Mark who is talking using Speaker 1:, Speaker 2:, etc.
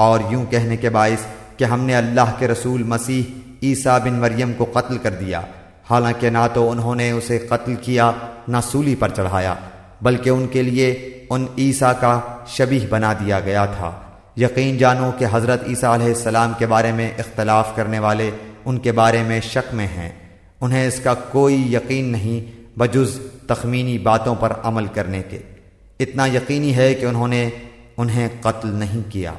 Speaker 1: اور یوں کہنے کے باعث کہ ہم نے اللہ کے رسول مسیح عیسیٰ بن مریم کو قتل کر دیا۔ حالانکہ نہ تو انہوں نے اسے قتل کیا، نہ سولی پر چڑھایا، بلکہ ان کے لیے ان عیسیٰ کا شبیح بنا دیا گیا تھا۔ یقین جانو کہ حضرت عیسیٰ علیہ السلام کے بارے میں اختلاف کرنے والے ان کے بارے میں شک میں ہیں۔ انہیں اس کا کوئی یقین نہیں بجز تخمینی باتوں پر عمل کرنے کے۔ اتنا یقینی ہے کہ انہوں نے انہیں قتل نہیں کیا۔